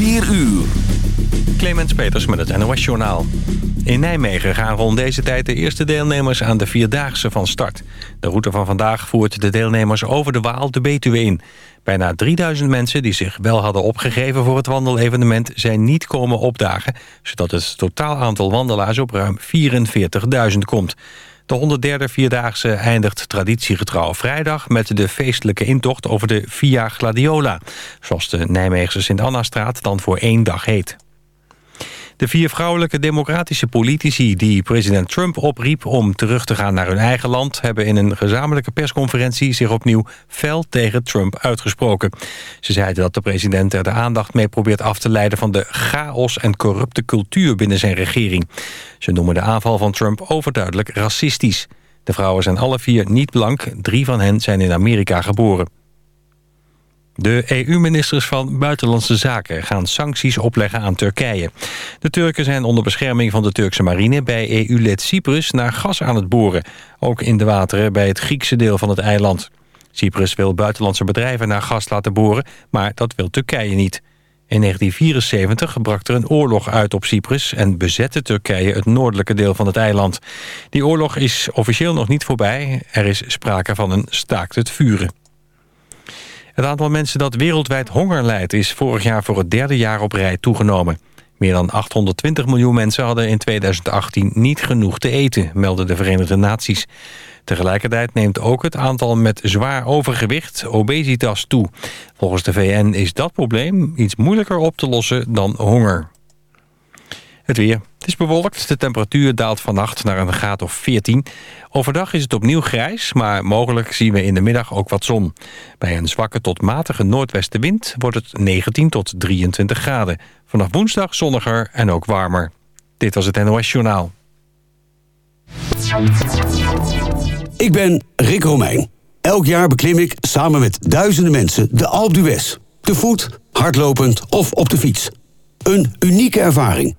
4 uur. Clemens Peters met het NOS Journaal. In Nijmegen gaan rond deze tijd de eerste deelnemers aan de Vierdaagse van start. De route van vandaag voert de deelnemers over de Waal de Betuwe in. Bijna 3000 mensen die zich wel hadden opgegeven voor het wandelevenement... zijn niet komen opdagen, zodat het totaal aantal wandelaars op ruim 44.000 komt. De 103e Vierdaagse eindigt traditiegetrouw vrijdag... met de feestelijke intocht over de Via Gladiola... zoals de Nijmeegse Sint-Anna-straat dan voor één dag heet. De vier vrouwelijke democratische politici die president Trump opriep om terug te gaan naar hun eigen land... hebben in een gezamenlijke persconferentie zich opnieuw fel tegen Trump uitgesproken. Ze zeiden dat de president er de aandacht mee probeert af te leiden van de chaos en corrupte cultuur binnen zijn regering. Ze noemen de aanval van Trump overduidelijk racistisch. De vrouwen zijn alle vier niet blank, drie van hen zijn in Amerika geboren. De EU-ministers van Buitenlandse Zaken gaan sancties opleggen aan Turkije. De Turken zijn onder bescherming van de Turkse marine bij EU-lid Cyprus naar gas aan het boren. Ook in de wateren bij het Griekse deel van het eiland. Cyprus wil buitenlandse bedrijven naar gas laten boren, maar dat wil Turkije niet. In 1974 brak er een oorlog uit op Cyprus en bezette Turkije het noordelijke deel van het eiland. Die oorlog is officieel nog niet voorbij. Er is sprake van een staakt het vuren. Het aantal mensen dat wereldwijd honger lijdt... is vorig jaar voor het derde jaar op rij toegenomen. Meer dan 820 miljoen mensen hadden in 2018 niet genoeg te eten... melden de Verenigde Naties. Tegelijkertijd neemt ook het aantal met zwaar overgewicht, obesitas, toe. Volgens de VN is dat probleem iets moeilijker op te lossen dan honger. Het weer. Het is bewolkt. De temperatuur daalt vannacht naar een graad of 14. Overdag is het opnieuw grijs, maar mogelijk zien we in de middag ook wat zon. Bij een zwakke tot matige noordwestenwind wordt het 19 tot 23 graden. Vanaf woensdag zonniger en ook warmer. Dit was het NOS Journaal. Ik ben Rick Romeijn. Elk jaar beklim ik samen met duizenden mensen de Alpe d'Huez. Te voet, hardlopend of op de fiets. Een unieke ervaring.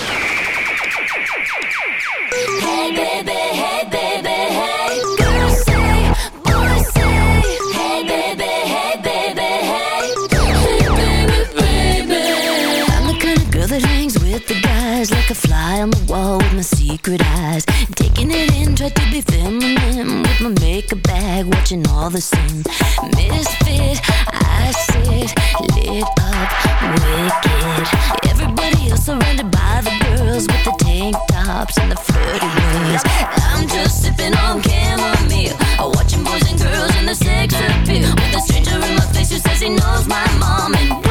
Hey baby, hey baby, guys like a fly on the wall with my secret eyes. Taking it in, try to be feminine with my makeup bag, watching all the same. Misfit, I sit lit up, wicked. Everybody else surrounded by the girls with the tank tops and the flirty ways. I'm just sipping on chamomile, watching boys and girls in the sex appeal. With a stranger in my face who says he knows my mom and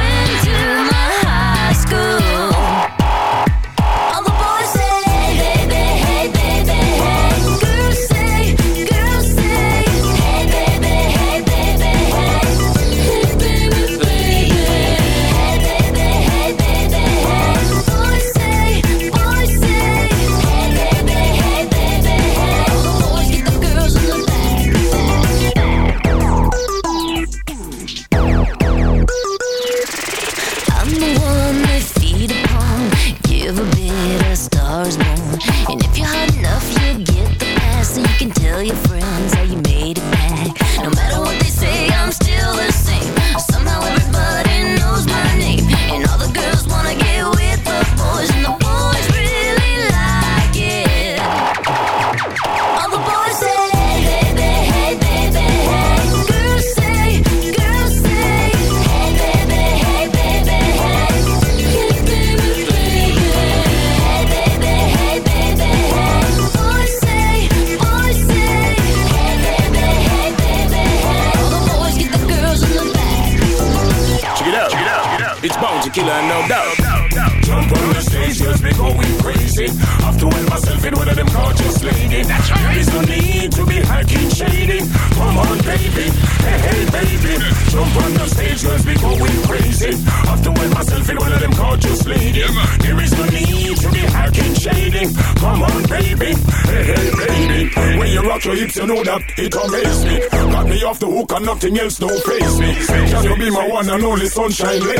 shine red.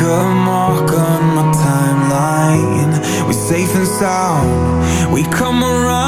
a mark on my timeline. We're safe and sound. We come around.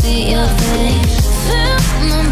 see your face.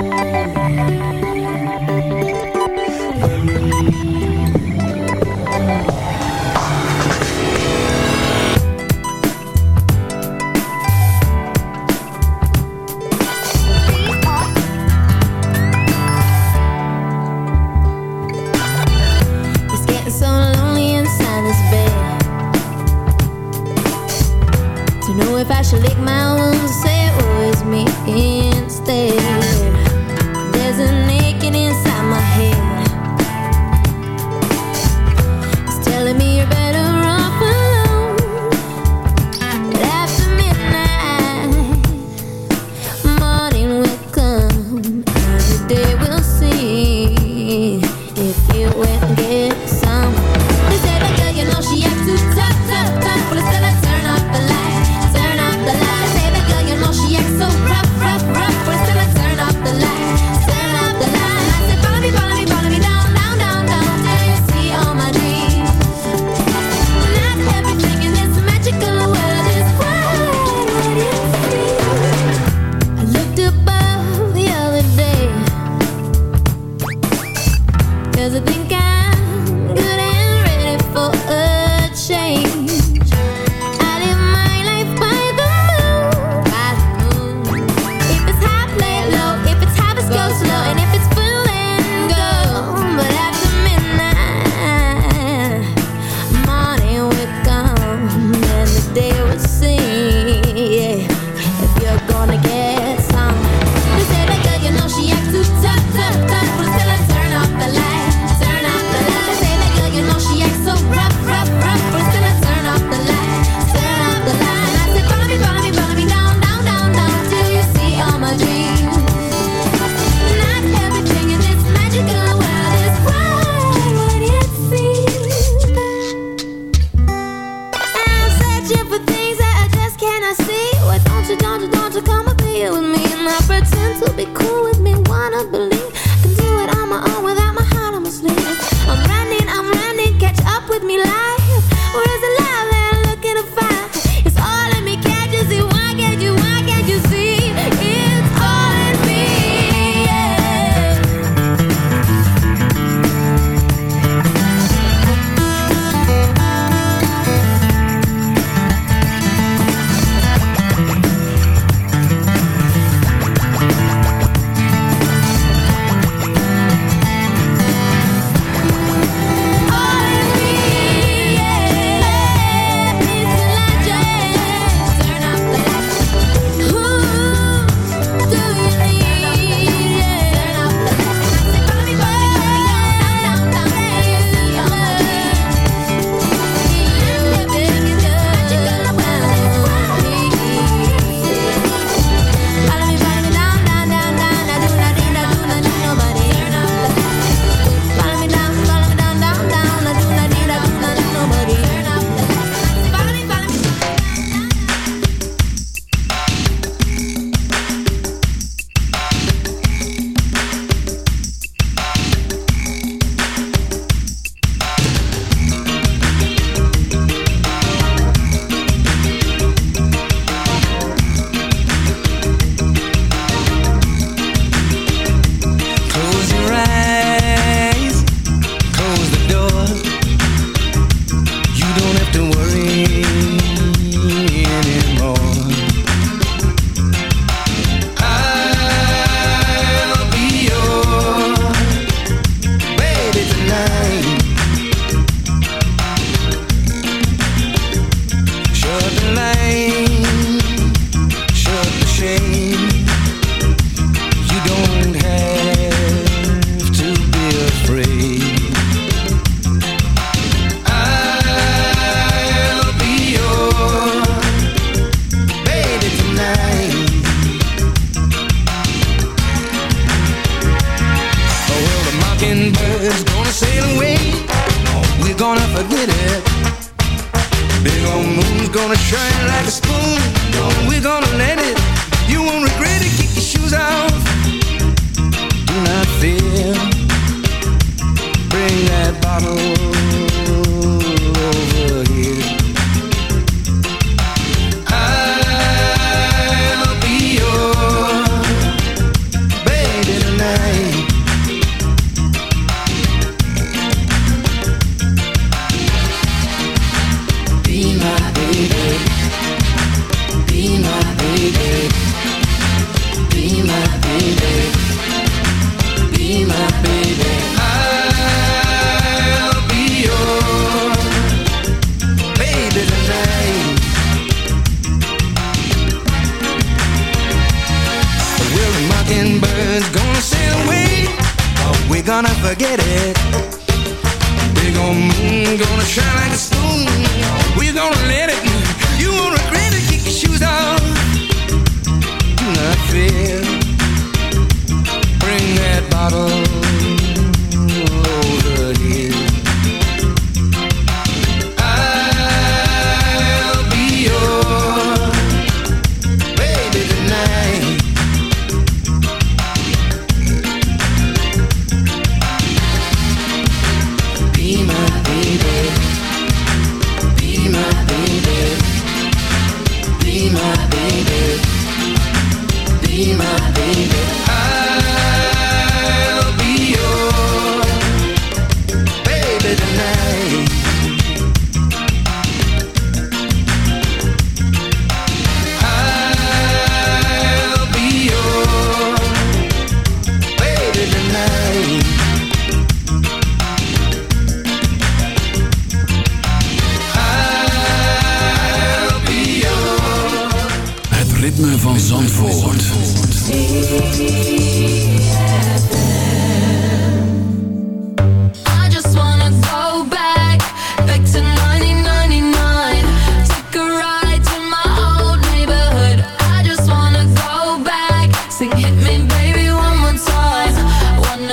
forget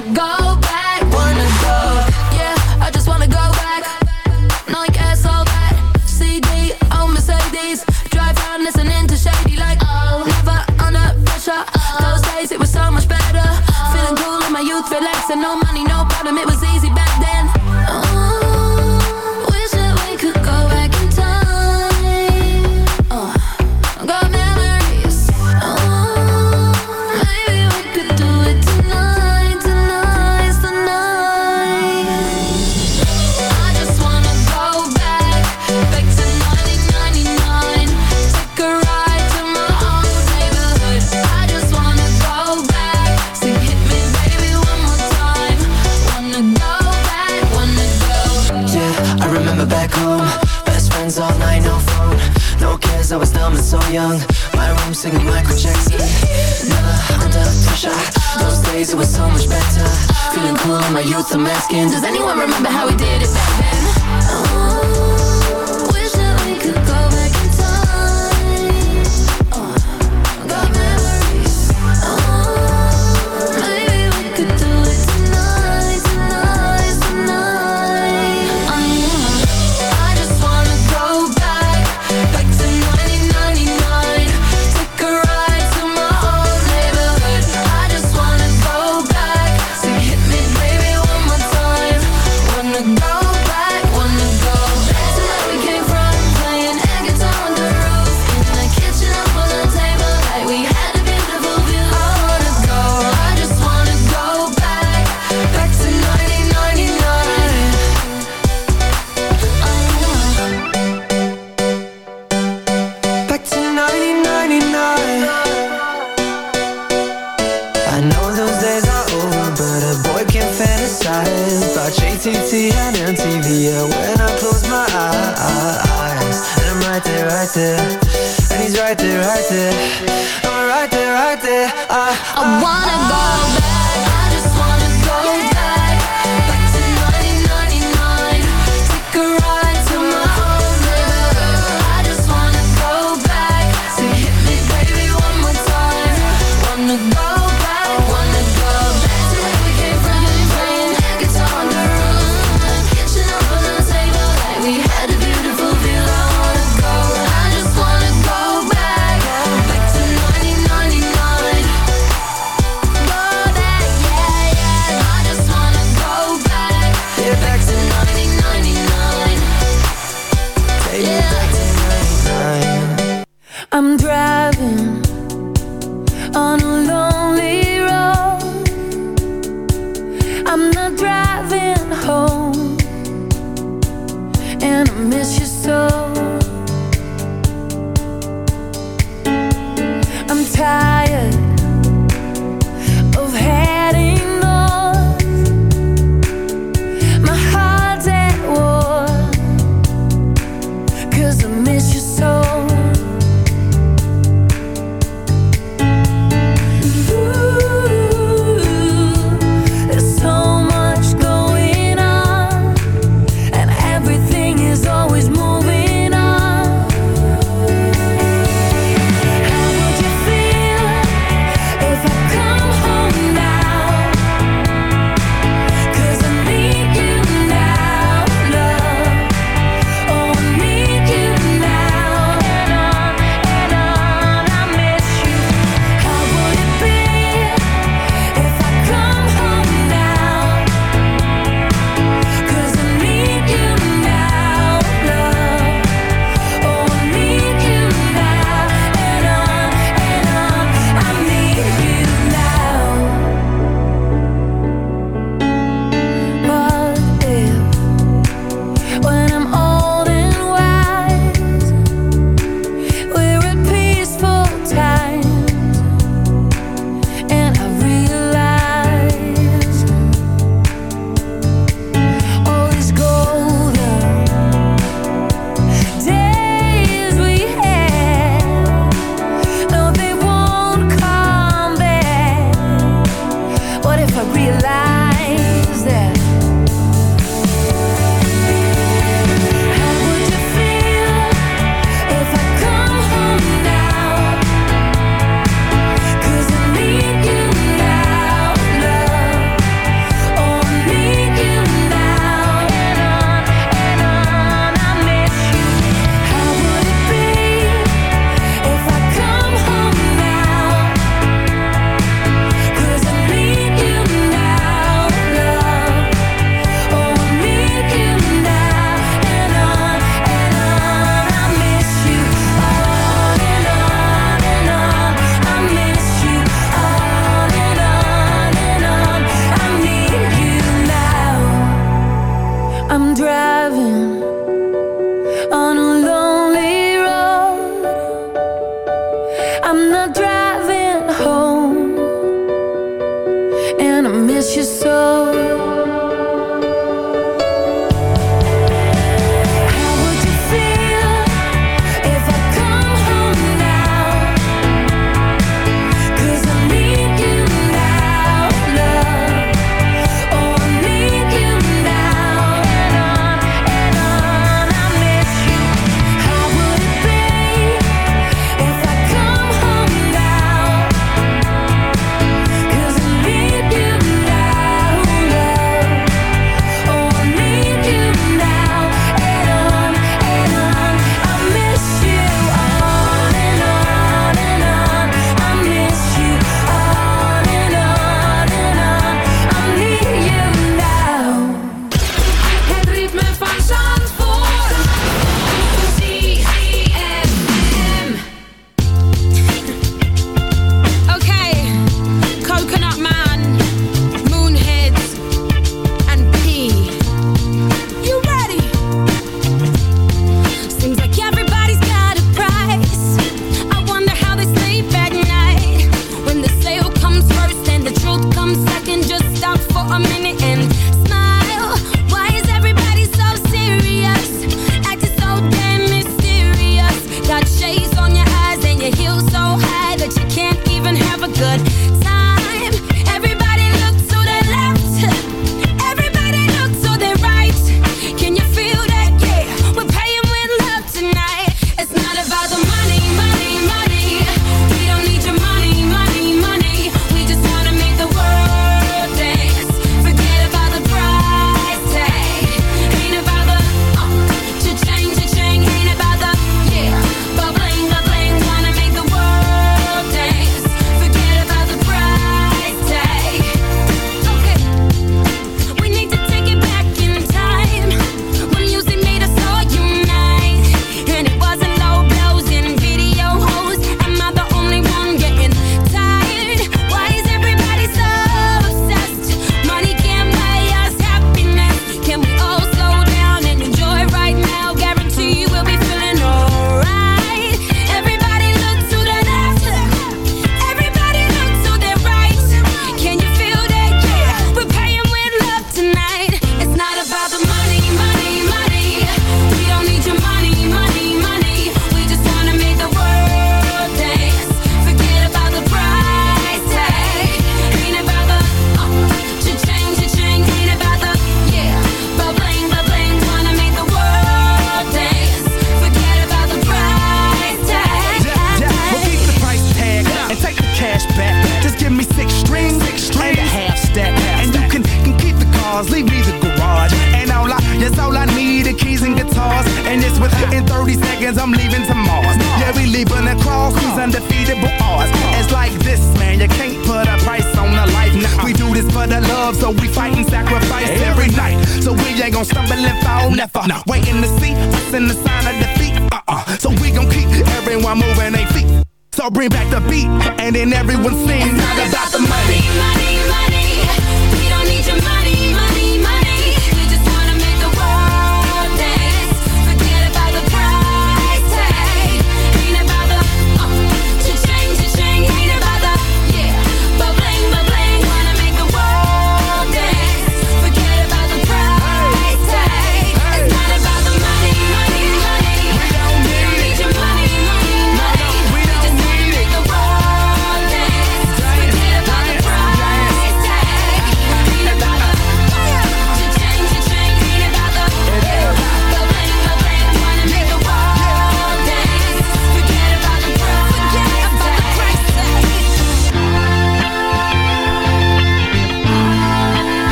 gonna go yeah When I close my eyes. And I'm right there, right there. And he's right there, right there. I'm right there, right there. I, I, I wanna go back.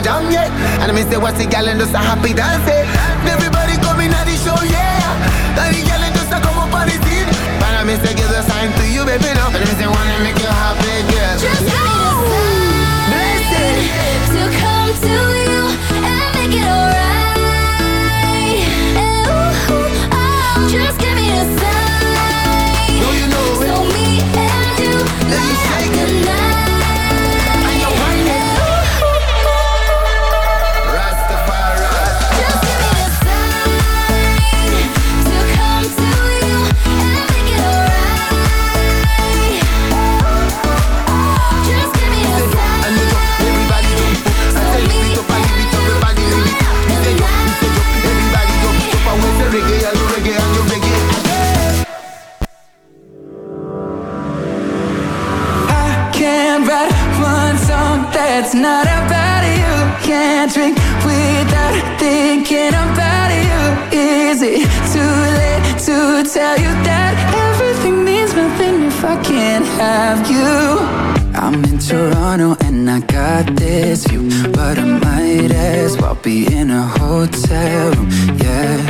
jam, yeah. And I miss it what's the gal and just a happy dance. Everybody coming at the show, yeah. And the gal and just a come up on the scene. But I miss it give a sign to you, baby, no. But I miss it wanna make you happy, girl. Just that's not about you. Can't drink without thinking about you. Is it too late to tell you that everything means nothing if I can't have you? I'm in Toronto and I got this view, but I might as well be in a hotel room. Yeah,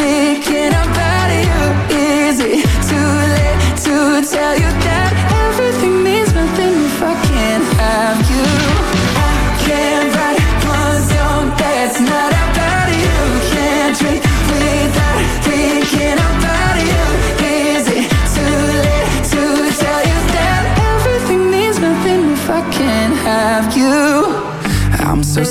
thinking about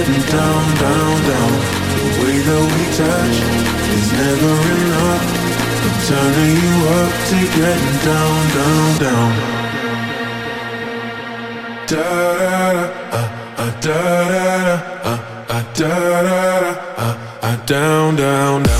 Getting down, down, down. The way that we touch is never enough. I'm turning you up to getting down, down, down. Da da da, uh, uh, da da da, da da da, down, down, down,